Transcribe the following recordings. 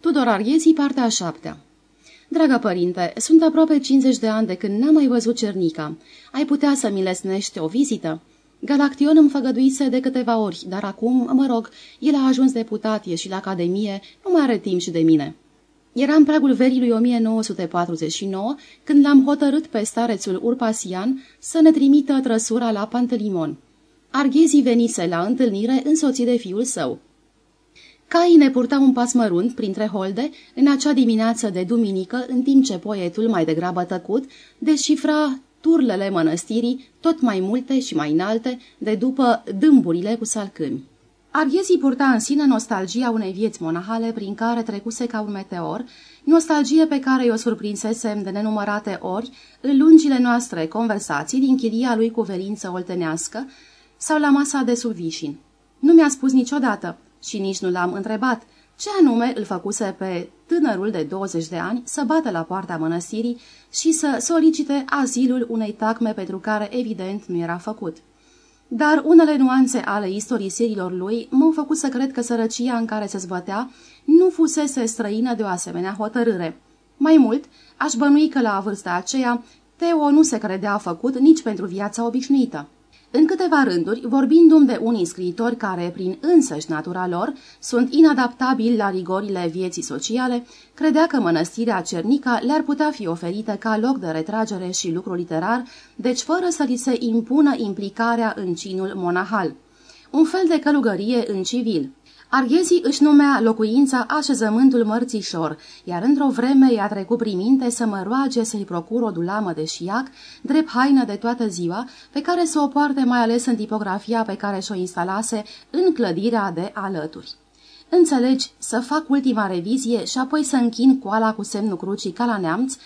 Tudor Arghezi, partea a șaptea Dragă părinte, sunt aproape 50 de ani de când n-am mai văzut Cernica. Ai putea să-mi lesnești o vizită? Galaction îmi făgăduise de câteva ori, dar acum, mă rog, el a ajuns deputat, e și la Academie, nu mai are timp și de mine. Era în pragul verii 1949, când l-am hotărât pe starețul Urpasian să ne trimită trăsura la Pantelimon. Arghezi venise la întâlnire însoțit de fiul său. Caii ne purtau un pas mărunt printre holde în acea dimineață de duminică, în timp ce poetul, mai degrabă tăcut, descifra turlele mănăstirii, tot mai multe și mai înalte, de după dâmburile cu salcâmi. Arghezii purta în sine nostalgia unei vieți monahale prin care trecuse ca un meteor, nostalgie pe care o surprinsesem de nenumărate ori în lungile noastre conversații din chiria lui cu verință oltenească sau la masa de survișin. Nu mi-a spus niciodată, și nici nu l-am întrebat ce anume îl făcuse pe tânărul de 20 de ani să bată la poarta mănăstirii și să solicite azilul unei tacme pentru care evident nu era făcut. Dar unele nuanțe ale istorisirilor lui m-au făcut să cred că sărăcia în care se zbătea nu fusese străină de o asemenea hotărâre. Mai mult, aș bănui că la vârsta aceea, Teo nu se credea făcut nici pentru viața obișnuită. În câteva rânduri, vorbindu-mi de unii scriitori care, prin însăși natura lor, sunt inadaptabili la rigorile vieții sociale, credea că mănăstirea Cernica le-ar putea fi oferită ca loc de retragere și lucru literar, deci fără să li se impună implicarea în cinul monahal. Un fel de călugărie în civil. Arghezii își numea locuința așezământul mărțișor, iar într-o vreme i-a trecut prin minte să mă roage să-i procur o dulamă de șiac, drept haină de toată ziua, pe care să o poarte mai ales în tipografia pe care și-o instalase în clădirea de alături. Înțelegi, să fac ultima revizie și apoi să închin coala cu semnul crucii ca la neamț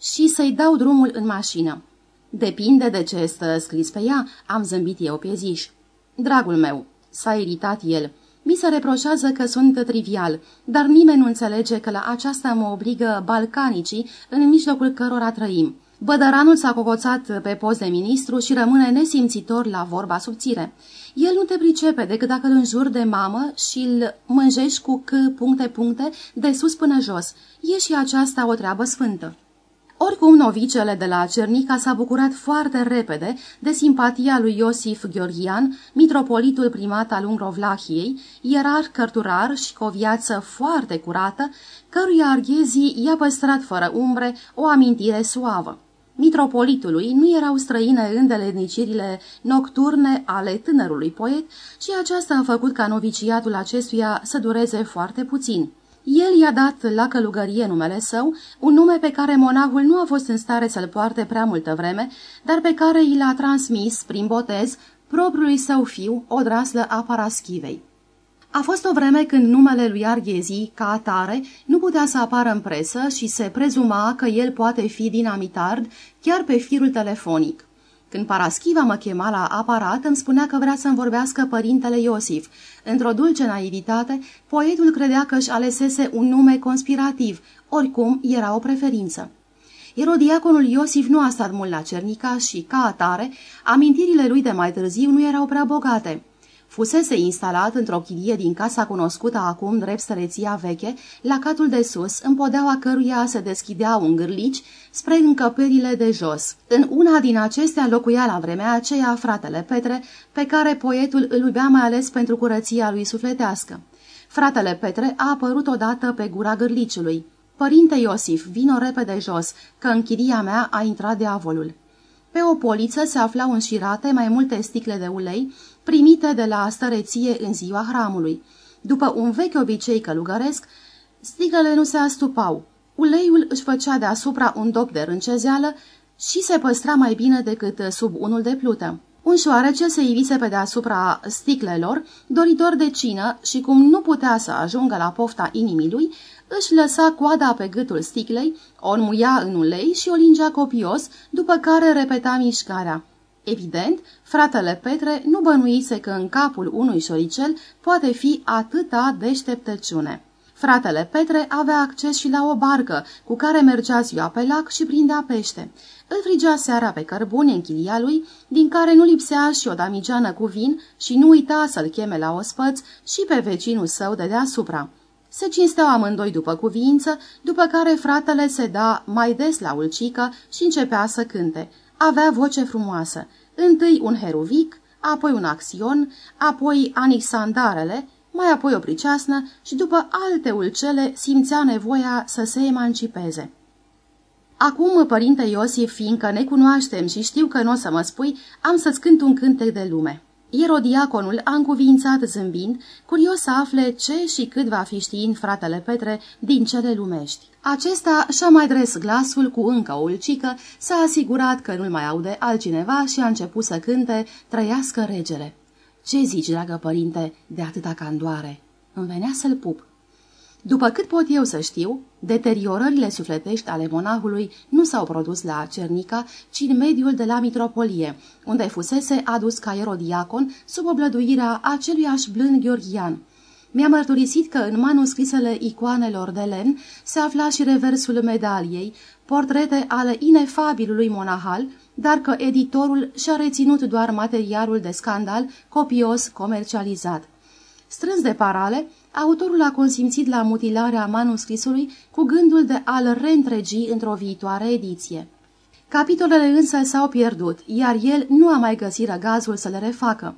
și să-i dau drumul în mașină. Depinde de ce stă scris pe ea, am zâmbit eu pe ziș. Dragul meu, s-a iritat el, mi se reproșează că sunt trivial, dar nimeni nu înțelege că la aceasta mă obligă balcanicii în mijlocul cărora trăim. Bădăranul s-a cocoțat pe post de ministru și rămâne nesimțitor la vorba subțire. El nu te pricepe decât dacă îl înjuri de mamă și îl mânjești cu c puncte-puncte de sus până jos. E și aceasta o treabă sfântă. Oricum, novicele de la Cernica s-a bucurat foarte repede de simpatia lui Iosif Gheorghian, mitropolitul primat al Ungrovlahiei, ierar cărturar și cu o viață foarte curată, căruia arghezii i-a păstrat fără umbre o amintire suavă. Mitropolitului nu erau străine îndelenicirile nocturne ale tânărului poet și aceasta a făcut ca noviciatul acestuia să dureze foarte puțin. El i-a dat la călugărie numele său, un nume pe care monahul nu a fost în stare să-l poarte prea multă vreme, dar pe care i l-a transmis, prin botez, propriului său fiu, odraslă a Paraschivei. A fost o vreme când numele lui Arghezi, ca atare, nu putea să apară în presă și se prezuma că el poate fi dinamitard chiar pe firul telefonic. Când Paraschiva mă chema la aparat, îmi spunea că vrea să-mi vorbească părintele Iosif. Într-o dulce naivitate, poetul credea că își alesese un nume conspirativ, oricum era o preferință. Erodiaconul Iosif nu a stat mult la Cernica și, ca atare, amintirile lui de mai târziu nu erau prea bogate. Fusese instalat într-o chirie din casa cunoscută acum drept stăreția veche, la catul de sus, în podeaua căruia se deschidea un gârlici spre încăperile de jos. În una din acestea locuia la vremea aceea fratele Petre, pe care poetul îl iubea mai ales pentru curăția lui sufletească. Fratele Petre a apărut odată pe gura gârliciului. Părinte Iosif, vino repede jos, că în chiria mea a intrat diavolul. Pe o poliță se aflau înșirate mai multe sticle de ulei, primite de la stăreție în ziua hramului. După un vechi obicei călugăresc, sticlele nu se astupau. Uleiul își făcea deasupra un dop de râncezeală și se păstra mai bine decât sub unul de plută. Un șoarece se ivise pe deasupra sticlelor, doritor de cină și cum nu putea să ajungă la pofta inimii lui, își lăsa coada pe gâtul sticlei, o înmuia în ulei și o lingea copios, după care repeta mișcarea. Evident, fratele Petre nu bănuise că în capul unui șoricel poate fi atâta deșteptăciune. Fratele Petre avea acces și la o barcă cu care mergea ziua pe lac și prindea pește. Îl frigea seara pe cărbune în chilia lui, din care nu lipsea și o damigeană cu vin și nu uita să-l cheme la ospăț și pe vecinul său de deasupra. Se cinsteau amândoi după cuvință, după care fratele se da mai des la ulcică și începea să cânte. Avea voce frumoasă. Întâi un heruvic, apoi un axion, apoi anixandarele, mai apoi o priceasnă și după alte ulcele simțea nevoia să se emancipeze. Acum, părinte Iosif, fiindcă ne cunoaștem și știu că nu o să mă spui, am să-ți cânt un cântec de lume. Ierodiaconul a încuvințat zâmbind, curios să afle ce și cât va fi știind fratele Petre din cele lumești. Acesta și-a mai dres glasul cu încă o ulcică, s-a asigurat că nu-l mai aude altcineva și a început să cânte Trăiască regele. Ce zici, dragă părinte, de atâta candoare? Îmi venea să-l pup. După cât pot eu să știu, deteriorările sufletești ale monahului nu s-au produs la Cernica, ci în mediul de la mitropolie, unde fusese adus ca erodiacon sub oblăduirea aceluiași blând Gheorghian. Mi-a mărturisit că în manuscrisele icoanelor de len se afla și reversul medaliei, portrete ale inefabilului monahal, dar că editorul și-a reținut doar materialul de scandal copios comercializat. Strâns de parale, autorul a consimțit la mutilarea manuscrisului cu gândul de a-l reîntregi într-o viitoare ediție. Capitolele însă s-au pierdut, iar el nu a mai găsit răgazul să le refacă.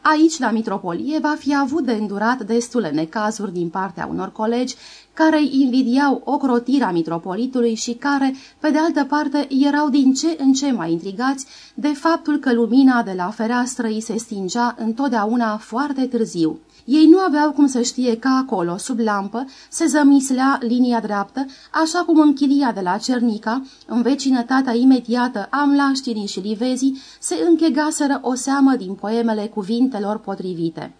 Aici, la mitropolie, va fi avut de îndurat destule necazuri din partea unor colegi care îi invidiau ocrotirea mitropolitului și care, pe de altă parte, erau din ce în ce mai intrigați de faptul că lumina de la fereastră îi se stingea întotdeauna foarte târziu. Ei nu aveau cum să știe că acolo, sub lampă, se zămislea linia dreaptă, așa cum în chilia de la Cernica, în vecinătatea imediată a mlaștinii și livezii, se închegaseră o seamă din poemele cuvintelor potrivite.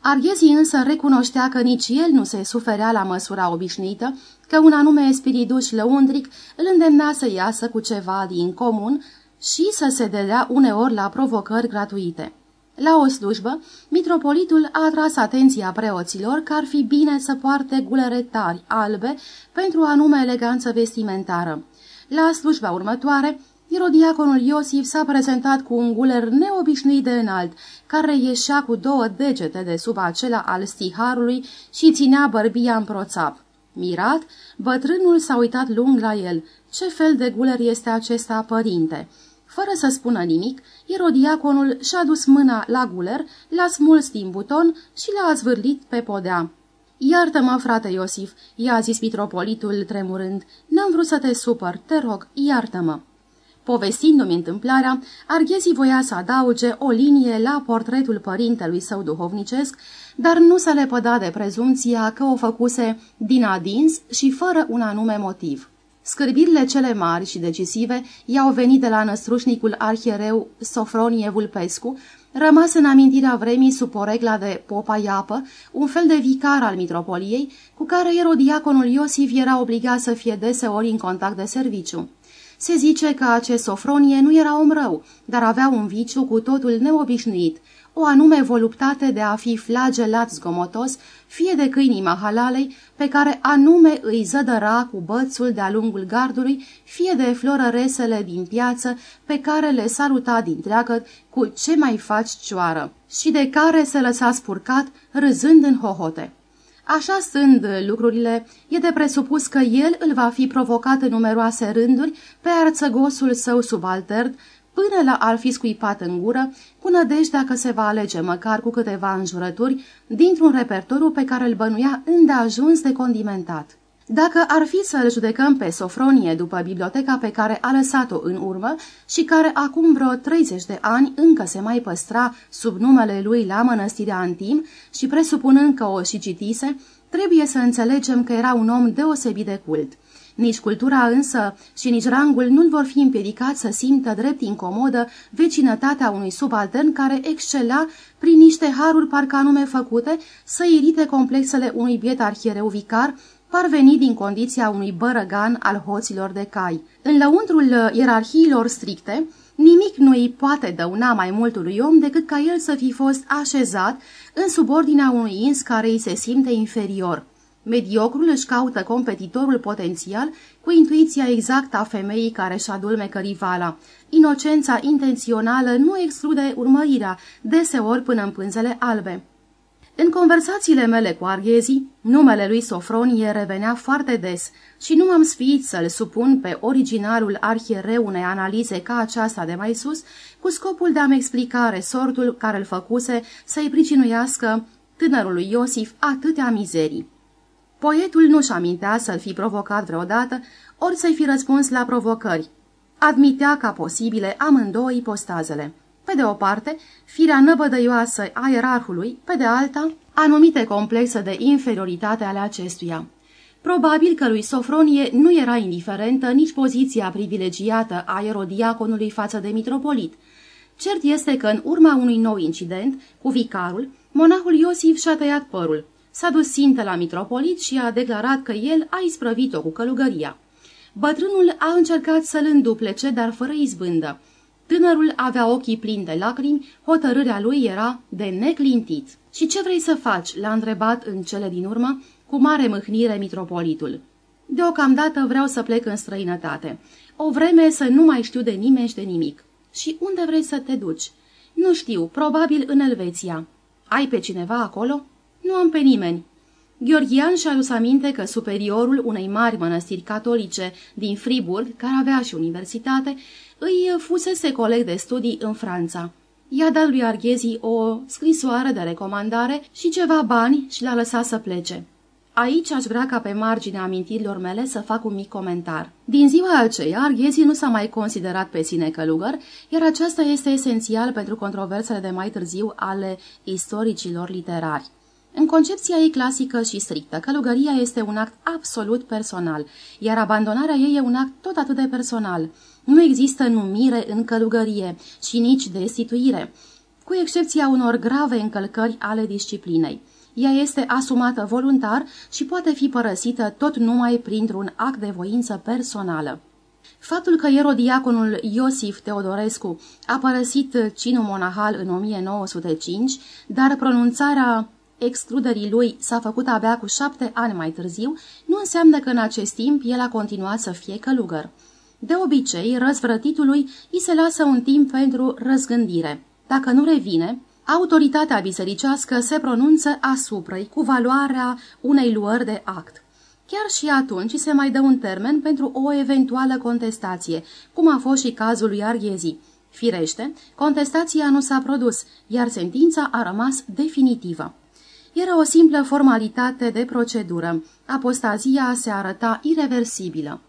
Arghezii însă recunoștea că nici el nu se suferea la măsura obișnuită, că un anume spiriduș lăundric îl îndemna să iasă cu ceva din comun și să se dedea uneori la provocări gratuite. La o slujbă, mitropolitul a atras atenția preoților că ar fi bine să poarte gulere tari, albe, pentru anume eleganță vestimentară. La slujba următoare, Irodiaconul Iosif s-a prezentat cu un guler neobișnuit de înalt, care ieșea cu două degete de sub acela al stiharului și ținea bărbia în proțap. Mirat, bătrânul s-a uitat lung la el. Ce fel de guler este acesta, părinte?" Fără să spună nimic, Irodiaconul și-a dus mâna la guler, l-a smuls din buton și l-a zvârlit pe podea. Iartă-mă, frate Iosif," i-a zis mitropolitul tremurând, n-am vrut să te supăr, te rog, iartă-mă." Povestindu-mi întâmplarea, Arghezi voia să adauge o linie la portretul părintelui său duhovnicesc, dar nu se lepăda de prezumția că o făcuse din adins și fără un anume motiv. Scârbirile cele mari și decisive i-au venit de la năstrușnicul arhiereu Sofronie Vulpescu, rămas în amintirea vremii sub poregla de Popa Iapă, un fel de vicar al mitropoliei, cu care erodiaconul Iosif era obligat să fie deseori în contact de serviciu. Se zice că acest Sofronie nu era om rău, dar avea un viciu cu totul neobișnuit, o anume voluptate de a fi flagelat zgomotos, fie de câinii mahalalei, pe care anume îi zădăra cu bățul de-a lungul gardului, fie de florăresele din piață, pe care le saluta din treagă cu ce mai faci cioară, și de care se lăsa spurcat, râzând în hohote. Așa stând lucrurile, e de presupus că el îl va fi provocat în numeroase rânduri pe arțăgosul său subaltern, până la ar fi scuipat în gură, cu nădejdea că se va alege măcar cu câteva înjurături dintr-un repertoriu pe care îl bănuia îndeajuns de condimentat. Dacă ar fi să-l judecăm pe Sofronie după biblioteca pe care a lăsat-o în urmă și care acum vreo 30 de ani încă se mai păstra sub numele lui la mănăstirea Antim și presupunând că o și citise, trebuie să înțelegem că era un om deosebit de cult. Nici cultura însă și nici rangul nu-l vor fi împiedicat să simtă drept incomodă vecinătatea unui subaltern care excela prin niște haruri parcă anume făcute să irite complexele unui biet arhiereu vicar parvenit din condiția unui bărăgan al hoților de cai. În lăuntrul ierarhiilor stricte, nimic nu îi poate dăuna mai multului om decât ca el să fi fost așezat în subordinea unui ins care îi se simte inferior. Mediocrul își caută competitorul potențial cu intuiția exactă a femeii care își adulmecă rivala. Inocența intențională nu exclude urmărirea, deseori până în pânzele albe. În conversațiile mele cu Arghezi, numele lui Sofronie revenea foarte des și nu m-am sfiit să-l supun pe originalul arhiereu unei analize ca aceasta de mai sus, cu scopul de a-mi explica resortul care îl făcuse să-i pricinuiască tânărului Iosif atâtea mizerii. Poetul nu-și amintea să-l fi provocat vreodată, ori să-i fi răspuns la provocări. Admitea ca posibile amândouă ipostazele. Pe de o parte, firea năbădăioasă a ierarhului, pe de alta, anumite complexe de inferioritate ale acestuia. Probabil că lui Sofronie nu era indiferentă nici poziția privilegiată a erodiaconului față de mitropolit. Cert este că în urma unui nou incident, cu vicarul, monahul Iosif și-a tăiat părul. S-a dus țintă la mitropolit și a declarat că el a isprăvit-o cu călugăria. Bătrânul a încercat să-l înduplece, dar fără izbândă. Tânărul avea ochii plini de lacrimi, hotărârea lui era de neclintit. Și ce vrei să faci?" l-a întrebat în cele din urmă, cu mare mâhnire mitropolitul. Deocamdată vreau să plec în străinătate. O vreme să nu mai știu de nimeni și de nimic. Și unde vrei să te duci? Nu știu, probabil în Elveția. Ai pe cineva acolo? Nu am pe nimeni. Gheorghian și-a adus aminte că superiorul unei mari mănăstiri catolice din Friburg, care avea și universitate, îi fusese coleg de studii în Franța. I-a dat lui Arghezi o scrisoare de recomandare și ceva bani și l-a lăsat să plece. Aici aș vrea ca pe marginea amintirilor mele să fac un mic comentar. Din ziua aceea, Arghezi nu s-a mai considerat pe sine călugăr, iar aceasta este esențial pentru controversele de mai târziu ale istoricilor literari. În concepția ei clasică și strictă, călugăria este un act absolut personal, iar abandonarea ei e un act tot atât de personal. Nu există numire în călugărie și nici destituire, cu excepția unor grave încălcări ale disciplinei. Ea este asumată voluntar și poate fi părăsită tot numai printr-un act de voință personală. Faptul că erodiaconul Iosif Teodorescu a părăsit cinul monahal în 1905, dar pronunțarea excluderii lui s-a făcut abia cu șapte ani mai târziu, nu înseamnă că în acest timp el a continuat să fie călugăr. De obicei, răzvrătitului îi se lasă un timp pentru răzgândire. Dacă nu revine, autoritatea bisericească se pronunță asupra cu valoarea unei luări de act. Chiar și atunci se mai dă un termen pentru o eventuală contestație, cum a fost și cazul lui Arghezi. Firește, contestația nu s-a produs, iar sentința a rămas definitivă. Era o simplă formalitate de procedură. Apostazia se arăta irreversibilă.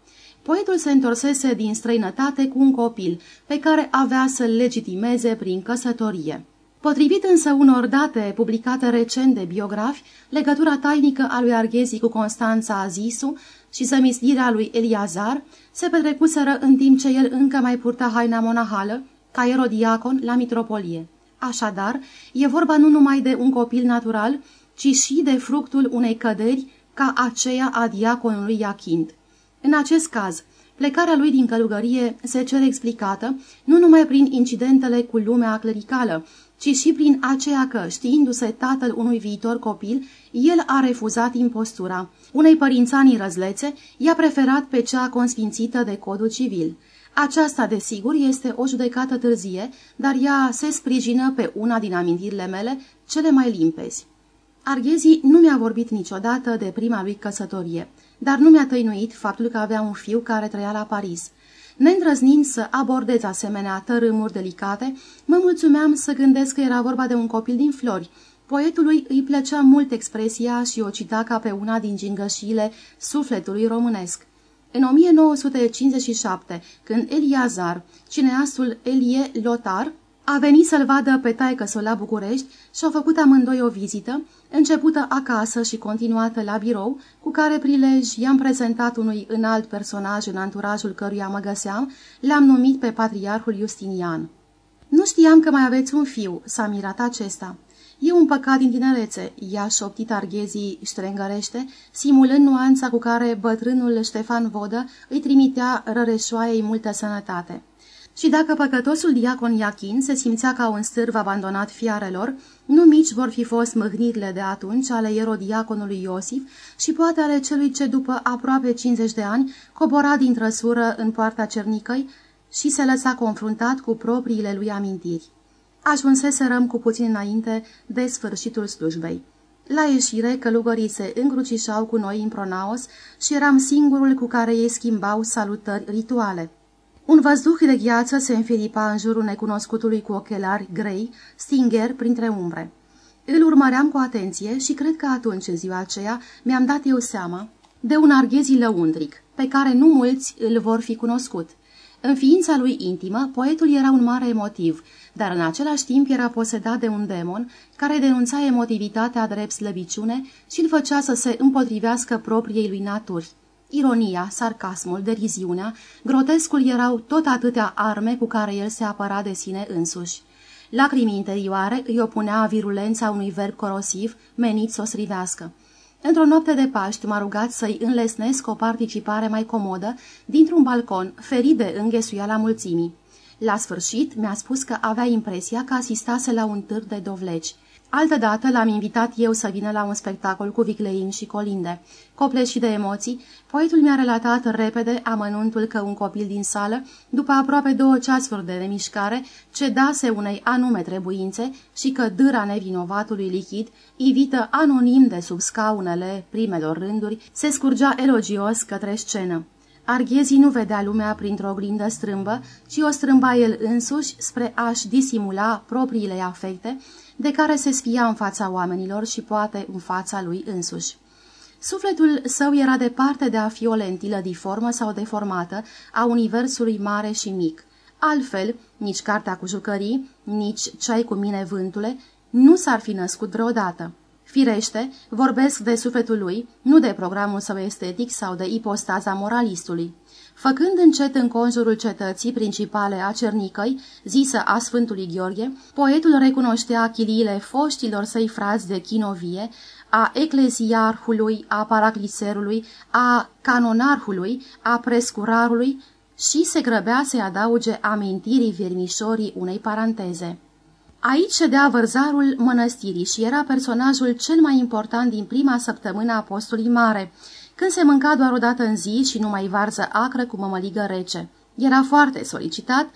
Poetul se întorsese din străinătate cu un copil, pe care avea să-l legitimeze prin căsătorie. Potrivit însă unor date publicate recent de biografi, legătura tainică a lui Arghezi cu Constanța Azisu și zămislirea lui Eliazar se petrecuseră în timp ce el încă mai purta haina monahală, ca erodiacon la mitropolie. Așadar, e vorba nu numai de un copil natural, ci și de fructul unei căderi ca aceea a diaconului Iachind. În acest caz, plecarea lui din călugărie se cere explicată nu numai prin incidentele cu lumea clericală, ci și prin aceea că, știindu-se tatăl unui viitor copil, el a refuzat impostura. Unei părințanii răzlețe i-a preferat pe cea consfințită de codul civil. Aceasta, desigur, este o judecată târzie, dar ea se sprijină pe una din amintirile mele cele mai limpezi. Arghezi nu mi-a vorbit niciodată de prima lui căsătorie, dar nu mi-a tăinuit faptul că avea un fiu care trăia la Paris. Neîndrăznind să abordez asemenea tărâmuri delicate, mă mulțumeam să gândesc că era vorba de un copil din flori. Poetului îi plăcea mult expresia și o cita ca pe una din gingășile sufletului românesc. În 1957, când Eliazar, cineastul Elie Lotar, a venit să-l vadă pe taică la București și au făcut amândoi o vizită, începută acasă și continuată la birou, cu care prilej i-am prezentat unui înalt personaj în anturajul căruia mă găseam, l-am numit pe patriarhul Justinian. Nu știam că mai aveți un fiu, s-a mirat acesta. E un păcat din tinerețe, i-a șoptit Arghezii ștrengărește, simulând nuanța cu care bătrânul Ștefan Vodă îi trimitea răreșoaiei multă sănătate. Și dacă păcătosul diacon Iachin se simțea ca un stârv abandonat fiarelor, nu mici vor fi fost mâhnirile de atunci ale erodiaconului Iosif și poate ale celui ce după aproape 50 de ani cobora din trăsură în poarta cernicăi și se lăsa confruntat cu propriile lui amintiri. Ajunseserăm cu puțin înainte de sfârșitul slujbei. La ieșire, călugării se încrucișau cu noi în pronaos și eram singurul cu care ei schimbau salutări rituale. Un văzduh de gheață se înfilipa în jurul necunoscutului cu ochelari grei, stinger printre umbre. Îl urmăream cu atenție și cred că atunci, în ziua aceea, mi-am dat eu seama de un arghezi lăundric, pe care nu mulți îl vor fi cunoscut. În ființa lui intimă, poetul era un mare emotiv, dar în același timp era posedat de un demon care denunța emotivitatea drept slăbiciune și îl făcea să se împotrivească propriei lui naturi. Ironia, sarcasmul, deriziunea, grotescul erau tot atâtea arme cu care el se apăra de sine însuși. Lacrimii interioare îi opunea virulența unui verb corosiv menit să o strivească. Într-o noapte de Paști m-a rugat să-i înlesnesc o participare mai comodă dintr-un balcon ferit de înghesuiala mulțimii. La sfârșit mi-a spus că avea impresia că asistase la un târg de dovleci. Altădată l-am invitat eu să vină la un spectacol cu viclein și colinde. Copleșit de emoții, poetul mi-a relatat repede amănuntul că un copil din sală, după aproape două ceasuri de nemișcare, cedase unei anume trebuințe și că dâra nevinovatului lichid, ivită anonim de sub scaunele primelor rânduri, se scurgea elogios către scenă. Arghezii nu vedea lumea printr-o oglindă strâmbă, ci o strâmba el însuși spre a-și disimula propriile afecte, de care se sfia în fața oamenilor și poate în fața lui însuși. Sufletul său era departe de a fi o lentilă diformă sau deformată a universului mare și mic. Altfel, nici cartea cu jucării, nici ceai cu mine vântule, nu s-ar fi născut vreodată. Firește, vorbesc de sufletul lui, nu de programul său estetic sau de ipostaza moralistului. Făcând încet în conjurul cetății principale a Cernicăi, zisă a Sfântului Gheorghe, poetul recunoștea chiliile foștilor săi frați de chinovie, a ecleziarhului, a paracliserului, a canonarhului, a prescurarului și se grăbea să-i adauge amintirii vermișorii unei paranteze. Aici ședea vărzarul mănăstirii și era personajul cel mai important din prima săptămână a postului mare, când se mânca doar o dată în zi și numai varză acră cu mămăligă rece. Era foarte solicitat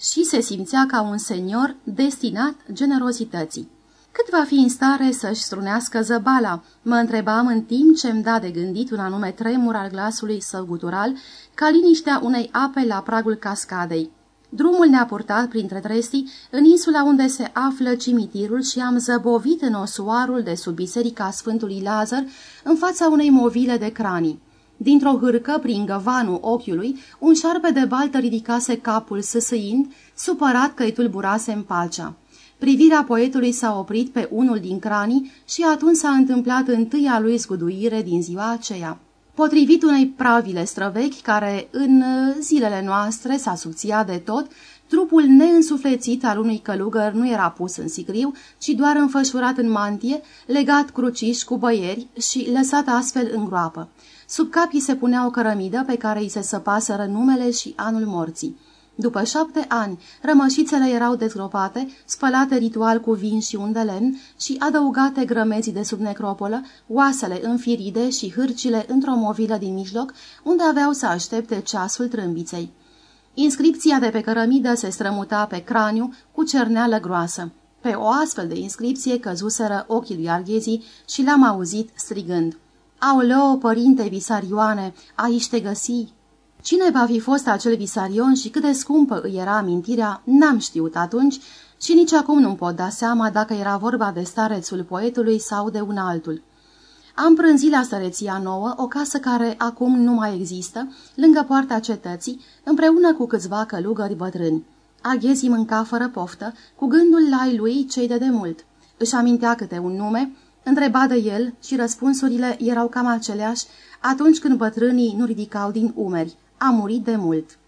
și se simțea ca un senior destinat generozității. Cât va fi în stare să-și strunească zăbala? Mă întrebam în timp ce îmi da de gândit un anume tremur al glasului său gutural, ca liniștea unei ape la pragul cascadei. Drumul ne-a purtat printre trestii în insula unde se află cimitirul și am zăbovit în osoarul de sub biserica Sfântului Lazar în fața unei movile de cranii. Dintr-o hârcă, prin găvanul ochiului, un șarpe de baltă ridicase capul săsăind, supărat că îi tulburase în palcea. Privirea poetului s-a oprit pe unul din cranii și atunci s-a întâmplat întâia lui zguduire din ziua aceea. Potrivit unei pravile străvechi care în uh, zilele noastre s-a subțiat de tot, trupul neînsuflețit al unui călugăr nu era pus în sicriu, ci doar înfășurat în mantie, legat cruciș cu băieri și lăsat astfel în groapă. Sub capii se punea o cărămidă pe care îi se săpaseră numele și anul morții. După șapte ani, rămășițele erau dezgropate, spălate ritual cu vin și un de lemn și adăugate grămezii de sub necropolă, oasele înfiride și hârcile într-o movilă din mijloc, unde aveau să aștepte ceasul trâmbiței. Inscripția de pe cărămidă se strămuta pe craniu cu cerneală groasă. Pe o astfel de inscripție căzuseră ochii lui Arghezii și l-am auzit strigând. Aoleo, părinte Visarioane, aici te găsi!" Cine va fi fost acel visarion și cât de scumpă îi era amintirea, n-am știut atunci și nici acum nu pot da seama dacă era vorba de starețul poetului sau de un altul. Am prânzit la stăreția nouă, o casă care acum nu mai există, lângă poarta cetății, împreună cu câțiva călugări bătrâni. Aghezii mânca fără poftă, cu gândul la lui cei de demult. Își amintea câte un nume, întreba de el și răspunsurile erau cam aceleași atunci când bătrânii nu ridicau din umeri a murit de mult.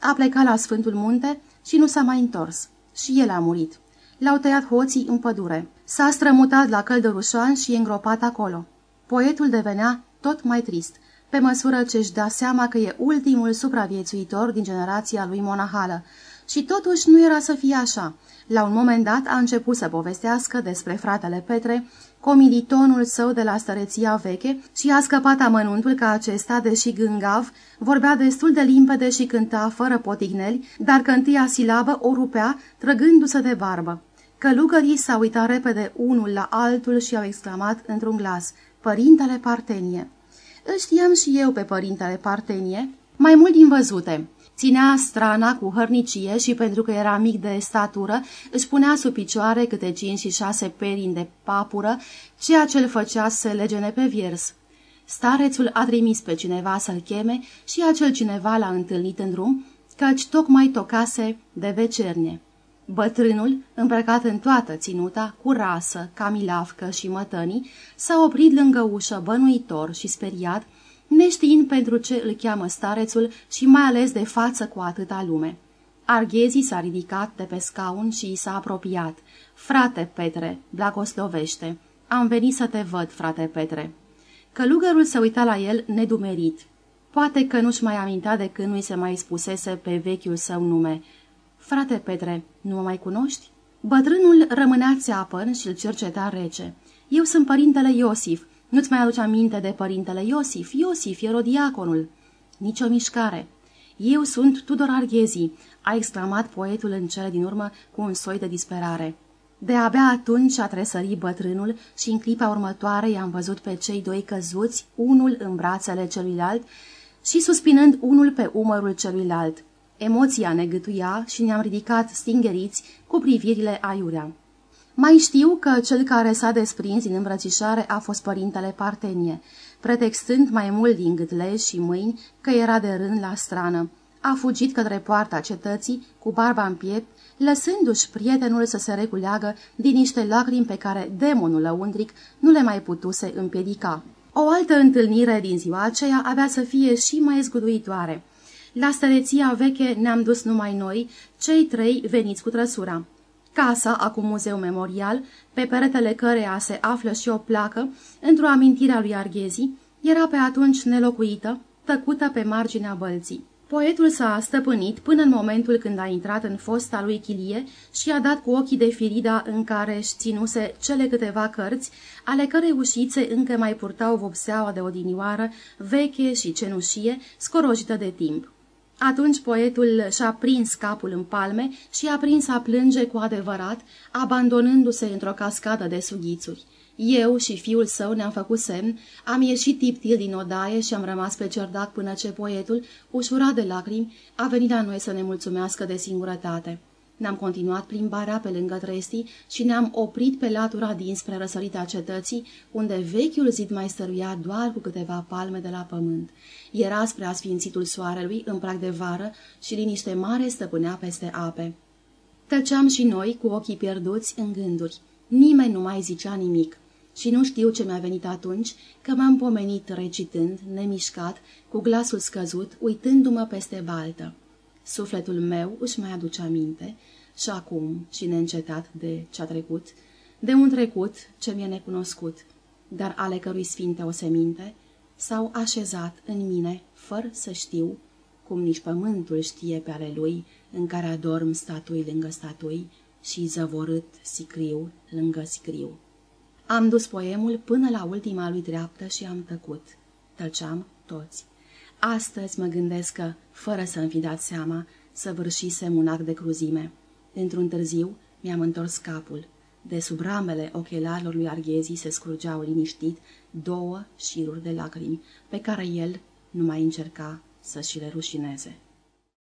A plecat la Sfântul Munte și nu s-a mai întors. Și el a murit. L-au tăiat hoții în pădure. S-a strămutat la Căldărușan și e îngropat acolo. Poetul devenea tot mai trist, pe măsură ce își da seama că e ultimul supraviețuitor din generația lui monahală. Și totuși nu era să fie așa. La un moment dat a început să povestească despre fratele Petre, comilitonul său de la stăreția veche și a scăpat amănuntul că acesta, deși gângav, vorbea destul de limpede și cânta fără potigneli, dar că întâia silabă o rupea trăgându-se de barbă. Călugării s-au uitat repede unul la altul și au exclamat într-un glas, Părintele Partenie! Îl știam și eu pe Părintele Partenie, mai mult din văzute. Ținea strana cu hărnicie și pentru că era mic de statură, își punea sub picioare câte cinci și șase perini de papură, ceea ce îl făcea să legene pe viers. Starețul a trimis pe cineva să-l cheme și acel cineva l-a întâlnit în drum, căci tocmai tocase de vecernie. Bătrânul, îmbrăcat în toată ținuta, cu rasă, camilavcă și mătănii, s-a oprit lângă ușă bănuitor și speriat, neștiind pentru ce îl cheamă starețul și mai ales de față cu atâta lume. Arghezii s-a ridicat de pe scaun și i s-a apropiat. Frate Petre, blagoslovește, am venit să te văd, frate Petre. Călugărul se uita la el nedumerit. Poate că nu-și mai aminta de când nu-i se mai spusese pe vechiul său nume. Frate Petre, nu mă mai cunoști? Bătrânul rămânea țeapăn și îl cerceta rece. Eu sunt părintele Iosif. Nu-ți mai aduce aminte de părintele Iosif? Iosif, erodiaconul. Nici o mișcare. Eu sunt Tudor Arghezi, a exclamat poetul în cele din urmă cu un soi de disperare. De-abia atunci a tresărit bătrânul și în clipa următoare i-am văzut pe cei doi căzuți, unul în brațele celuilalt și suspinând unul pe umărul celuilalt. Emoția ne gâtuia și ne-am ridicat stingeriți cu privirile aiurea. Mai știu că cel care s-a desprins din îmbrățișare a fost părintele Partenie, pretextând mai mult din gâtleș și mâini că era de rând la strană. A fugit către poarta cetății, cu barba în piept, lăsându-și prietenul să se reculeagă din niște lacrimi pe care demonul lăundric nu le mai putuse împiedica. O altă întâlnire din ziua aceea avea să fie și mai zguduitoare. La stăreția veche ne-am dus numai noi, cei trei veniți cu trăsura. Casa, acum muzeu memorial, pe peretele căreia se află și o placă, într-o amintire a lui Arghezi, era pe atunci nelocuită, tăcută pe marginea bălții. Poetul s-a stăpânit până în momentul când a intrat în fosta lui chilie și a dat cu ochii de firida în care își ținuse cele câteva cărți, ale cărei ușițe încă mai purtau vopseaua de odinioară, veche și cenușie, scorojită de timp. Atunci poetul și-a prins capul în palme și a prins a plânge cu adevărat, abandonându-se într-o cascadă de sughițuri. Eu și fiul său ne-am făcut semn, am ieșit tiptil din odaie și am rămas pe cerdac până ce poetul, ușurat de lacrimi, a venit la noi să ne mulțumească de singurătate. Ne-am continuat plimbarea pe lângă trestii și ne-am oprit pe latura dinspre răsărita cetății, unde vechiul zid mai stăruia doar cu câteva palme de la pământ. Era spre asfințitul soarelui, în prag de vară, și liniște mare stăpânea peste ape. Tăceam și noi, cu ochii pierduți, în gânduri. Nimeni nu mai zicea nimic și nu știu ce mi-a venit atunci, că m-am pomenit recitând, nemișcat, cu glasul scăzut, uitându-mă peste baltă. Sufletul meu își mai aduce aminte și acum și neîncetat de ce-a trecut, de un trecut ce mi-e necunoscut, dar ale cărui sfinte o seminte s-au așezat în mine fără să știu, cum nici pământul știe pe ale lui, în care adorm statui lângă statui și zăvorât sicriu lângă sicriu. Am dus poemul până la ultima lui dreaptă și am tăcut. Tăceam toți. Astăzi mă gândesc că, fără să-mi fi dat seama, săvârșisem un act de cruzime. Într-un târziu mi-am întors capul. De sub ramele ochelarilor lui Arghezi se scurgeau liniștit două șiruri de lacrimi, pe care el nu mai încerca să și le rușineze.